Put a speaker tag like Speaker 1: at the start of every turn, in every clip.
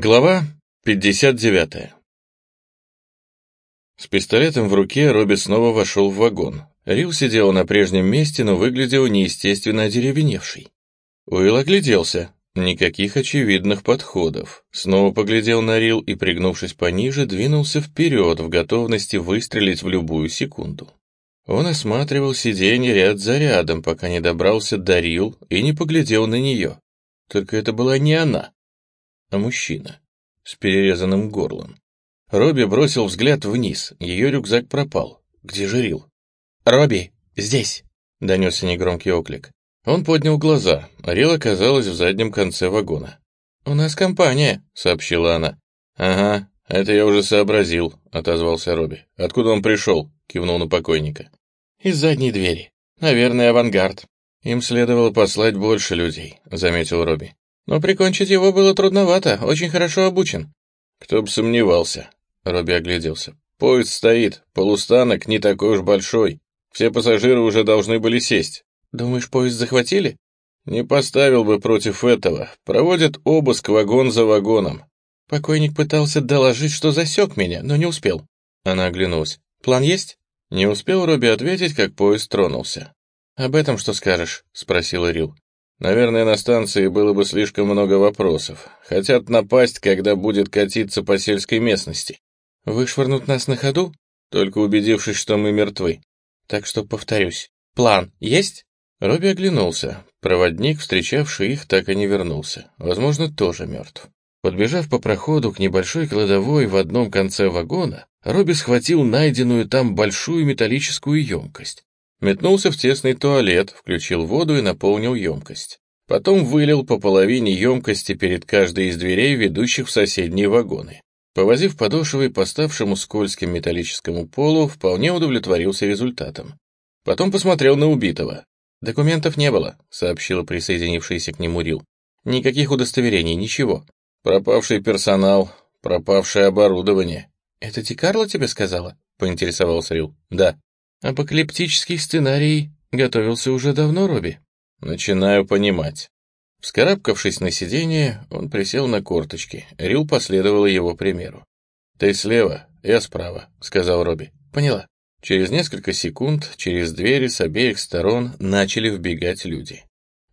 Speaker 1: Глава 59 С пистолетом в руке Робби снова вошел в вагон. Рил сидел на прежнем месте, но выглядел неестественно одеревеневший. Уилл огляделся. Никаких очевидных подходов. Снова поглядел на Рил и, пригнувшись пониже, двинулся вперед в готовности выстрелить в любую секунду. Он осматривал сиденье ряд за рядом, пока не добрался до Рил и не поглядел на нее. Только это была не она а мужчина с перерезанным горлом. Робби бросил взгляд вниз, ее рюкзак пропал. Где же Рил? «Робби, здесь!» — донесся негромкий оклик. Он поднял глаза, Рил оказалась в заднем конце вагона. «У нас компания», — сообщила она. «Ага, это я уже сообразил», — отозвался Робби. «Откуда он пришел?» — кивнул на покойника. «Из задней двери. Наверное, авангард. Им следовало послать больше людей», — заметил Робби. Но прикончить его было трудновато, очень хорошо обучен. Кто бы сомневался. Робби огляделся. Поезд стоит, полустанок не такой уж большой. Все пассажиры уже должны были сесть. Думаешь, поезд захватили? Не поставил бы против этого. Проводят обыск вагон за вагоном. Покойник пытался доложить, что засек меня, но не успел. Она оглянулась. План есть? Не успел Робби ответить, как поезд тронулся. «Об этом что скажешь?» — спросила Рил. Наверное, на станции было бы слишком много вопросов. Хотят напасть, когда будет катиться по сельской местности. Вышвырнут нас на ходу, только убедившись, что мы мертвы. Так что, повторюсь, план есть? Робби оглянулся. Проводник, встречавший их, так и не вернулся. Возможно, тоже мертв. Подбежав по проходу к небольшой кладовой в одном конце вагона, Робби схватил найденную там большую металлическую емкость. Метнулся в тесный туалет, включил воду и наполнил емкость. Потом вылил по половине емкости перед каждой из дверей, ведущих в соседние вагоны. Повозив подошвой по ставшему скользким металлическому полу, вполне удовлетворился результатом. Потом посмотрел на убитого. «Документов не было», — сообщила присоединившаяся к нему Рил. «Никаких удостоверений, ничего. Пропавший персонал, пропавшее оборудование». «Это Тикарло тебе сказала?» — поинтересовался Рил. «Да». Апокалиптический сценарий готовился уже давно, Робби. Начинаю понимать. Вскарабкавшись на сиденье, он присел на корточки. Рил последовала его примеру. «Ты слева, я справа», — сказал Робби. «Поняла». Через несколько секунд через двери с обеих сторон начали вбегать люди.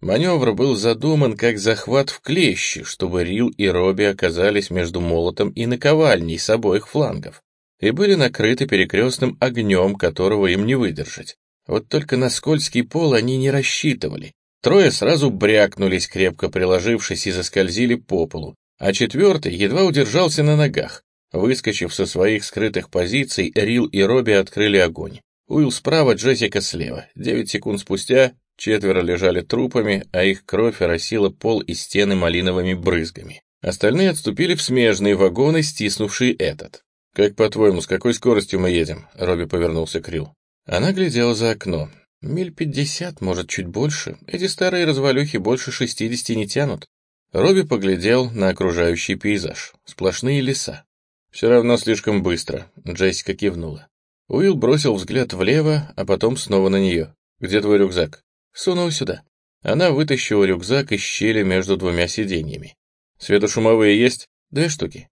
Speaker 1: Маневр был задуман как захват в клещи, чтобы Рил и Робби оказались между молотом и наковальней с обоих флангов и были накрыты перекрестным огнем, которого им не выдержать. Вот только на скользкий пол они не рассчитывали. Трое сразу брякнулись, крепко приложившись, и заскользили по полу, а четвертый едва удержался на ногах. Выскочив со своих скрытых позиций, Рил и Робби открыли огонь. Уилл справа, Джессика слева. Девять секунд спустя четверо лежали трупами, а их кровь оросила пол и стены малиновыми брызгами. Остальные отступили в смежные вагоны, стиснувшие этот. «Как по-твоему, с какой скоростью мы едем?» Робби повернулся к Рил. Она глядела за окно. «Миль пятьдесят, может, чуть больше. Эти старые развалюхи больше шестидесяти не тянут». Робби поглядел на окружающий пейзаж. Сплошные леса. «Все равно слишком быстро», — Джессика кивнула. Уилл бросил взгляд влево, а потом снова на нее. «Где твой рюкзак?» «Сунул сюда». Она вытащила рюкзак из щели между двумя сиденьями. «Светошумовые есть?» «Две штуки».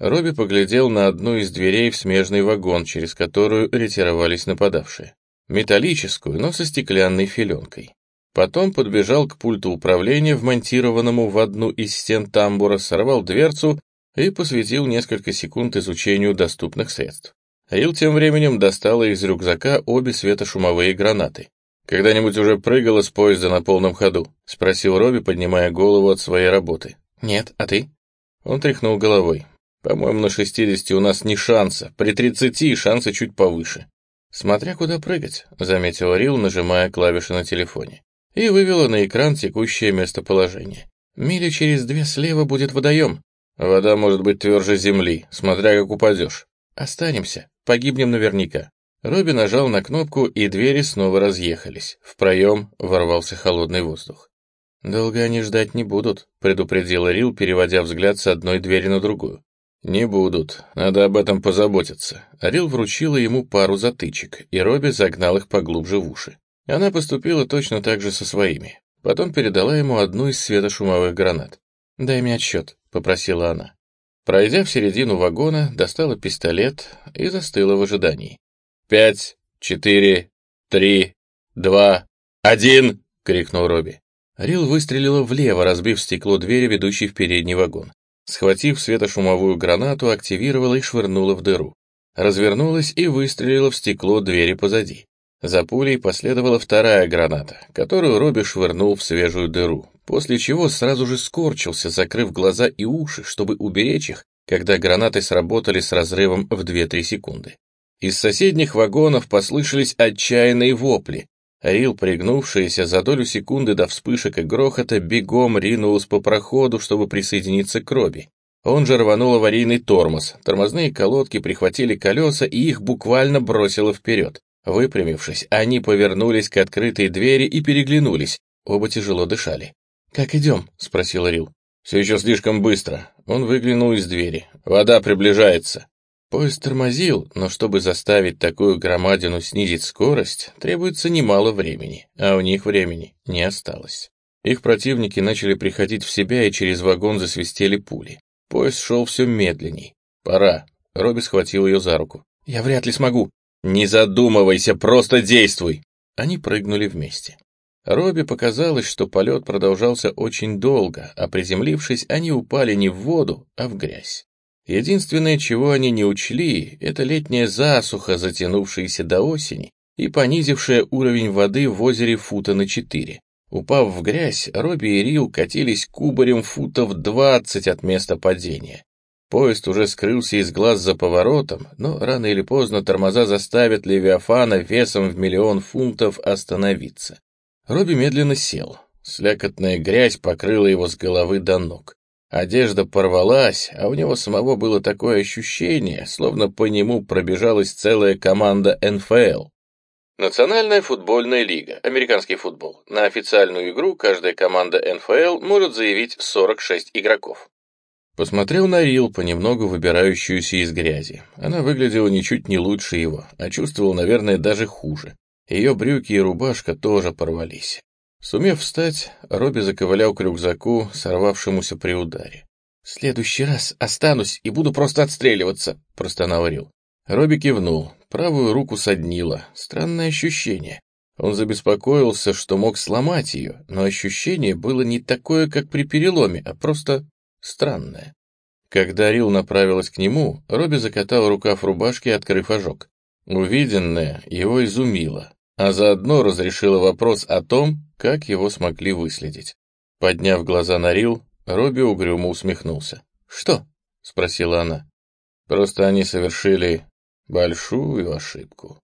Speaker 1: Робби поглядел на одну из дверей в смежный вагон, через которую ретировались нападавшие. Металлическую, но со стеклянной филенкой. Потом подбежал к пульту управления, вмонтированному в одну из стен тамбура, сорвал дверцу и посвятил несколько секунд изучению доступных средств. Рил тем временем достала из рюкзака обе светошумовые гранаты. «Когда-нибудь уже прыгала с поезда на полном ходу?» — спросил Робби, поднимая голову от своей работы. «Нет, а ты?» Он тряхнул головой. По-моему, на 60 у нас не шанса, при 30 шансы чуть повыше. Смотря куда прыгать, заметил Рил, нажимая клавиши на телефоне. И вывела на экран текущее местоположение. Мили через две слева будет водоем. Вода может быть тверже земли, смотря как упадешь. Останемся, погибнем наверняка. Робби нажал на кнопку, и двери снова разъехались. В проем ворвался холодный воздух. «Долго они ждать не будут», — предупредил Рил, переводя взгляд с одной двери на другую. «Не будут. Надо об этом позаботиться». Арил вручила ему пару затычек, и Робби загнал их поглубже в уши. Она поступила точно так же со своими. Потом передала ему одну из светошумовых гранат. «Дай мне отсчет», — попросила она. Пройдя в середину вагона, достала пистолет и застыла в ожидании. «Пять, четыре, три, два, один!» — крикнул Робби. Рил выстрелила влево, разбив стекло двери, ведущей в передний вагон. Схватив светошумовую гранату, активировала и швырнула в дыру. Развернулась и выстрелила в стекло двери позади. За пулей последовала вторая граната, которую Робби швырнул в свежую дыру, после чего сразу же скорчился, закрыв глаза и уши, чтобы уберечь их, когда гранаты сработали с разрывом в 2-3 секунды. Из соседних вагонов послышались отчаянные вопли. Рил, пригнувшаяся за долю секунды до вспышек и грохота, бегом ринулась по проходу, чтобы присоединиться к Робби. Он же рванул аварийный тормоз, тормозные колодки прихватили колеса и их буквально бросило вперед. Выпрямившись, они повернулись к открытой двери и переглянулись. Оба тяжело дышали. «Как идем?» — спросил Рил. «Все еще слишком быстро». Он выглянул из двери. «Вода приближается». Поезд тормозил, но чтобы заставить такую громадину снизить скорость, требуется немало времени, а у них времени не осталось. Их противники начали приходить в себя, и через вагон засвистели пули. Поезд шел все медленней. «Пора». Робби схватил ее за руку. «Я вряд ли смогу». «Не задумывайся, просто действуй!» Они прыгнули вместе. Робби показалось, что полет продолжался очень долго, а приземлившись, они упали не в воду, а в грязь. Единственное, чего они не учли, это летняя засуха, затянувшаяся до осени и понизившая уровень воды в озере фута на четыре. Упав в грязь, Робби и Рил катились кубарем футов двадцать от места падения. Поезд уже скрылся из глаз за поворотом, но рано или поздно тормоза заставят Левиафана весом в миллион фунтов остановиться. Робби медленно сел. Слякотная грязь покрыла его с головы до ног. Одежда порвалась, а у него самого было такое ощущение, словно по нему пробежалась целая команда НФЛ. Национальная футбольная лига, американский футбол. На официальную игру каждая команда НФЛ может заявить 46 игроков. Посмотрел на Рил, понемногу выбирающуюся из грязи. Она выглядела ничуть не лучше его, а чувствовал, наверное, даже хуже. Ее брюки и рубашка тоже порвались. Сумев встать, Робби заковылял к рюкзаку, сорвавшемуся при ударе. «В следующий раз останусь и буду просто отстреливаться», — простонал Рил. Робби кивнул, правую руку соднило. Странное ощущение. Он забеспокоился, что мог сломать ее, но ощущение было не такое, как при переломе, а просто странное. Когда Рил направилась к нему, Робби закатал рукав рубашки, открыв ожог. Увиденное его изумило, а заодно разрешило вопрос о том, как его смогли выследить. Подняв глаза на Рил, Робби угрюмо усмехнулся. «Что?» — спросила она. «Просто они совершили большую ошибку».